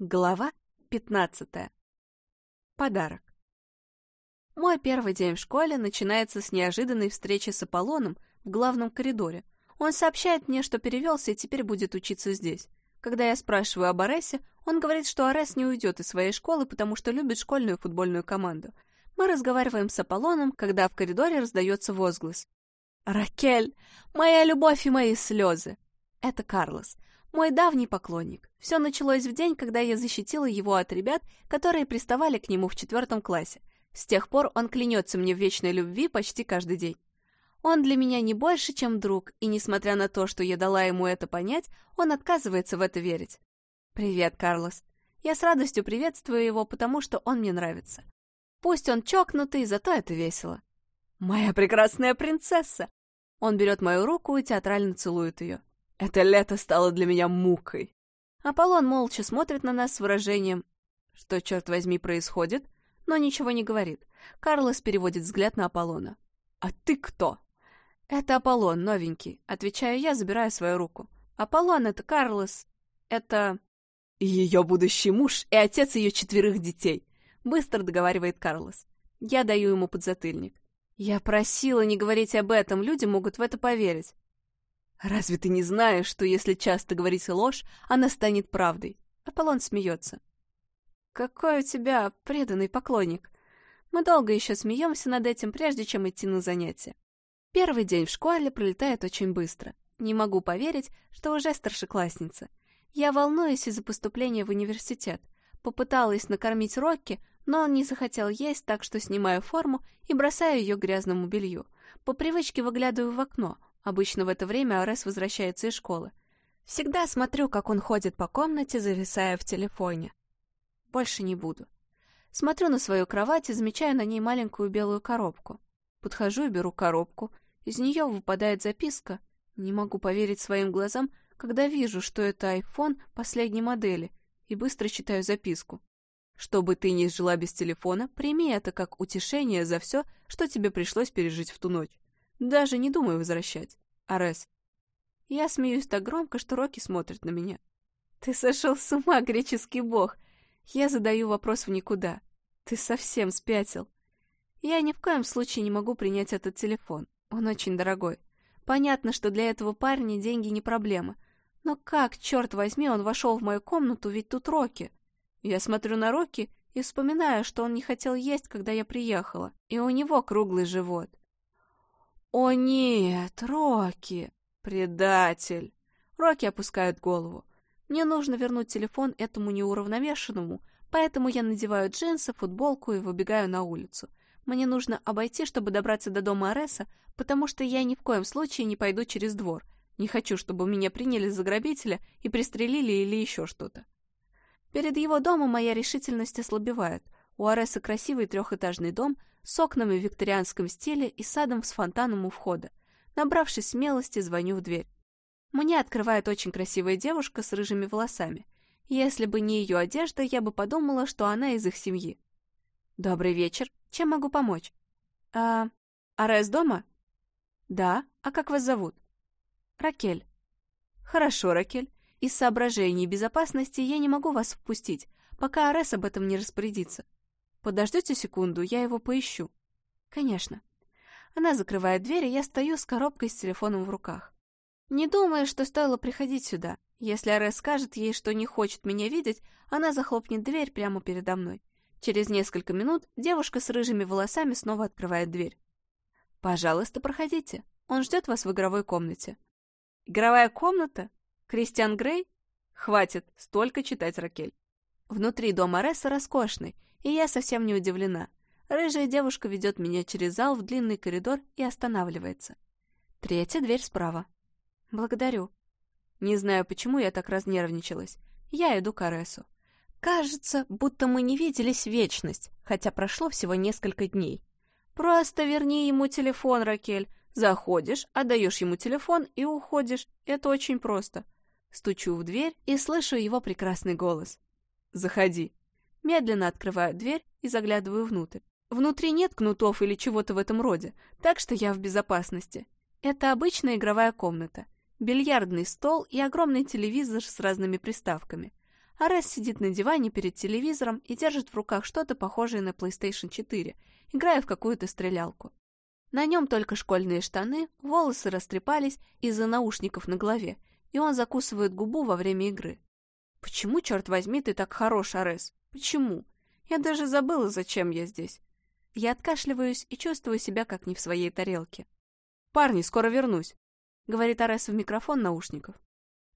Глава 15. Подарок. Мой первый день в школе начинается с неожиданной встречи с Аполлоном в главном коридоре. Он сообщает мне, что перевелся и теперь будет учиться здесь. Когда я спрашиваю об Аресе, он говорит, что Арес не уйдет из своей школы, потому что любит школьную футбольную команду. Мы разговариваем с Аполлоном, когда в коридоре раздается возглас. «Ракель! Моя любовь и мои слезы!» Это Карлос. Мой давний поклонник. Все началось в день, когда я защитила его от ребят, которые приставали к нему в четвертом классе. С тех пор он клянется мне в вечной любви почти каждый день. Он для меня не больше, чем друг, и несмотря на то, что я дала ему это понять, он отказывается в это верить. «Привет, Карлос. Я с радостью приветствую его, потому что он мне нравится. Пусть он чокнутый, зато это весело. Моя прекрасная принцесса!» Он берет мою руку и театрально целует ее. Это лето стало для меня мукой. Аполлон молча смотрит на нас с выражением «Что, черт возьми, происходит?» но ничего не говорит. Карлос переводит взгляд на Аполлона. «А ты кто?» «Это Аполлон, новенький», — отвечаю я, забирая свою руку. «Аполлон — это Карлос. Это...» «Ее будущий муж и отец ее четверых детей», — быстро договаривает Карлос. Я даю ему подзатыльник. «Я просила не говорить об этом, люди могут в это поверить». «Разве ты не знаешь, что если часто говорить ложь, она станет правдой?» Аполлон смеется. «Какой у тебя преданный поклонник!» Мы долго еще смеемся над этим, прежде чем идти на занятия. Первый день в школе пролетает очень быстро. Не могу поверить, что уже старшеклассница. Я волнуюсь из-за поступления в университет. Попыталась накормить Рокки, но он не захотел есть, так что снимаю форму и бросаю ее грязному белью. По привычке выглядываю в окно — Обычно в это время Арес возвращается из школы. Всегда смотрю, как он ходит по комнате, зависая в телефоне. Больше не буду. Смотрю на свою кровать и замечаю на ней маленькую белую коробку. Подхожу и беру коробку. Из нее выпадает записка. Не могу поверить своим глазам, когда вижу, что это iPhone последней модели, и быстро читаю записку. Чтобы ты не жила без телефона, прими это как утешение за все, что тебе пришлось пережить в ту ночь. Даже не думаю возвращать. Арес. Я смеюсь так громко, что Рокки смотрит на меня. Ты сошел с ума, греческий бог. Я задаю вопрос в никуда. Ты совсем спятил. Я ни в коем случае не могу принять этот телефон. Он очень дорогой. Понятно, что для этого парня деньги не проблема. Но как, черт возьми, он вошел в мою комнату, ведь тут Рокки. Я смотрю на Рокки и вспоминаю, что он не хотел есть, когда я приехала, и у него круглый живот. «О нет, Рокки! Предатель!» Рокки опускает голову. Мне нужно вернуть телефон этому неуравновешенному, поэтому я надеваю джинсы, футболку и выбегаю на улицу. Мне нужно обойти, чтобы добраться до дома Ареса, потому что я ни в коем случае не пойду через двор. Не хочу, чтобы меня приняли за грабителя и пристрелили или еще что-то. Перед его домом моя решительность ослабевает. У Ареса красивый трехэтажный дом с окнами в викторианском стиле и садом с фонтаном у входа. Набравшись смелости, звоню в дверь. Мне открывает очень красивая девушка с рыжими волосами. Если бы не ее одежда, я бы подумала, что она из их семьи. «Добрый вечер. Чем могу помочь?» «А... Арес дома?» «Да. А как вас зовут?» «Ракель». «Хорошо, Ракель. Из соображений безопасности я не могу вас впустить, пока Арес об этом не распорядится. Подождете секунду, я его поищу. Конечно. Она закрывает дверь, и я стою с коробкой с телефоном в руках. Не думаю, что стоило приходить сюда. Если Арес скажет ей, что не хочет меня видеть, она захлопнет дверь прямо передо мной. Через несколько минут девушка с рыжими волосами снова открывает дверь. «Пожалуйста, проходите. Он ждет вас в игровой комнате». «Игровая комната? Кристиан Грей?» «Хватит, столько читать, Ракель». Внутри дом Ареса роскошный, и я совсем не удивлена. Рыжая девушка ведет меня через зал в длинный коридор и останавливается. Третья дверь справа. Благодарю. Не знаю, почему я так разнервничалась. Я иду к Аресу. Кажется, будто мы не виделись вечность, хотя прошло всего несколько дней. Просто верни ему телефон, Ракель. Заходишь, отдаешь ему телефон и уходишь. Это очень просто. Стучу в дверь и слышу его прекрасный голос. «Заходи». Медленно открываю дверь и заглядываю внутрь. Внутри нет кнутов или чего-то в этом роде, так что я в безопасности. Это обычная игровая комната. Бильярдный стол и огромный телевизор с разными приставками. Арес сидит на диване перед телевизором и держит в руках что-то похожее на PlayStation 4, играя в какую-то стрелялку. На нем только школьные штаны, волосы растрепались из-за наушников на голове, и он закусывает губу во время игры. «Почему, черт возьми, ты так хорош, Арес? Почему? Я даже забыла, зачем я здесь». Я откашливаюсь и чувствую себя как не в своей тарелке. «Парни, скоро вернусь», — говорит Арес в микрофон наушников.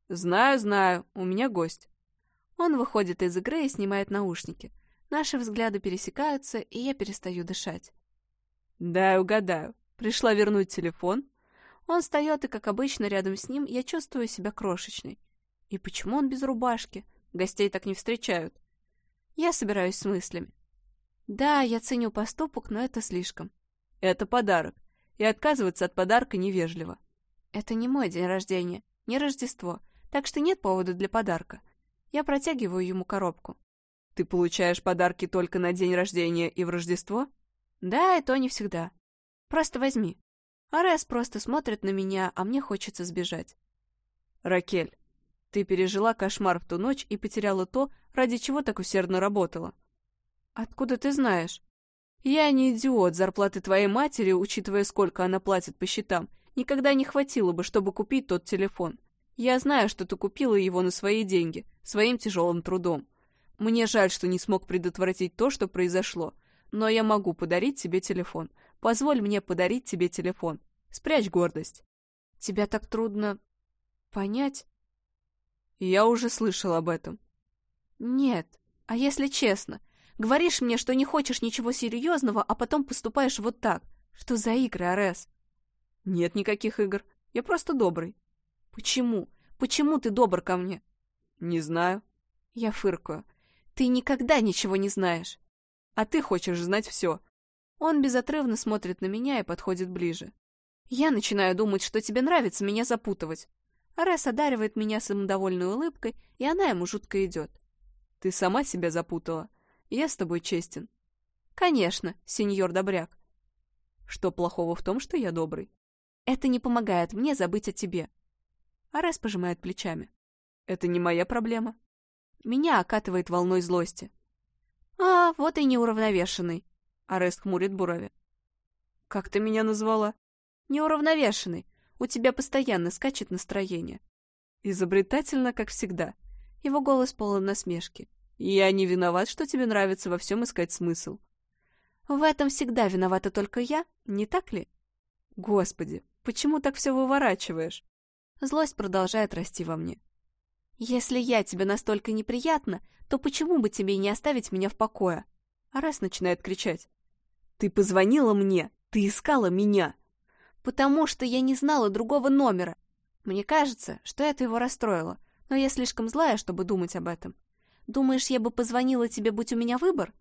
«Знаю, знаю, у меня гость». Он выходит из игры и снимает наушники. Наши взгляды пересекаются, и я перестаю дышать. «Дай угадаю. Пришла вернуть телефон?» Он встает, и, как обычно, рядом с ним я чувствую себя крошечной. И почему он без рубашки? Гостей так не встречают. Я собираюсь с мыслями. Да, я ценю поступок, но это слишком. Это подарок. И отказываться от подарка невежливо. Это не мой день рождения, не Рождество, так что нет повода для подарка. Я протягиваю ему коробку. Ты получаешь подарки только на день рождения и в Рождество? Да, и то не всегда. Просто возьми. Арес просто смотрит на меня, а мне хочется сбежать. Ракель, ты пережила кошмар в ту ночь и потеряла то, ради чего так усердно работала. Откуда ты знаешь? Я не идиот, зарплаты твоей матери, учитывая, сколько она платит по счетам, никогда не хватило бы, чтобы купить тот телефон. Я знаю, что ты купила его на свои деньги, своим тяжелым трудом. Мне жаль, что не смог предотвратить то, что произошло, но я могу подарить тебе телефон. Позволь мне подарить тебе телефон. Спрячь гордость. Тебя так трудно понять? Я уже слышал об этом. Нет, а если честно, говоришь мне, что не хочешь ничего серьезного, а потом поступаешь вот так. Что за игры, Арес? Нет никаких игр. Я просто добрый. Почему? Почему ты добр ко мне? Не знаю. Я фыркаю. Ты никогда ничего не знаешь. А ты хочешь знать все. Он безотрывно смотрит на меня и подходит ближе. Я начинаю думать, что тебе нравится меня запутывать. Арес одаривает меня самодовольной улыбкой, и она ему жутко идет. Ты сама себя запутала. Я с тобой честен. Конечно, сеньор Добряк. Что плохого в том, что я добрый? Это не помогает мне забыть о тебе. Арес пожимает плечами. Это не моя проблема. Меня окатывает волной злости. А, вот и неуравновешенный. Арес хмурит брови. Как ты меня назвала? Неуравновешенный. У тебя постоянно скачет настроение. Изобретательно, как всегда. Его голос полон насмешки. Я не виноват, что тебе нравится во всем искать смысл. В этом всегда виновата только я, не так ли? Господи, почему так все выворачиваешь? Злость продолжает расти во мне. Если я тебе настолько неприятна, то почему бы тебе не оставить меня в покое? Арас начинает кричать. Ты позвонила мне, ты искала меня потому что я не знала другого номера. Мне кажется, что это его расстроило, но я слишком злая, чтобы думать об этом. Думаешь, я бы позвонила тебе, будь у меня выбор?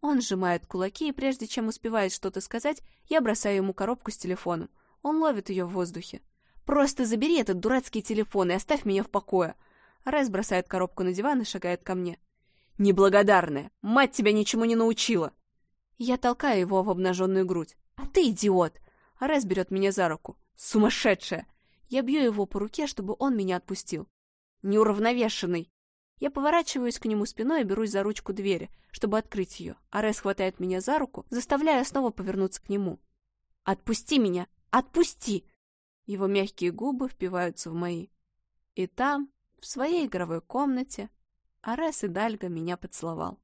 Он сжимает кулаки, и прежде чем успевает что-то сказать, я бросаю ему коробку с телефоном. Он ловит ее в воздухе. «Просто забери этот дурацкий телефон и оставь меня в покое!» Рэс бросает коробку на диван и шагает ко мне. «Неблагодарная! Мать тебя ничему не научила!» Я толкаю его в обнаженную грудь. «А ты идиот! Арес берет меня за руку. Сумасшедшая! Я бью его по руке, чтобы он меня отпустил. Неуравновешенный! Я поворачиваюсь к нему спиной и берусь за ручку двери, чтобы открыть ее. Арес хватает меня за руку, заставляя снова повернуться к нему. «Отпусти меня! Отпусти!» Его мягкие губы впиваются в мои. И там, в своей игровой комнате, Арес и Дальга меня поцеловал.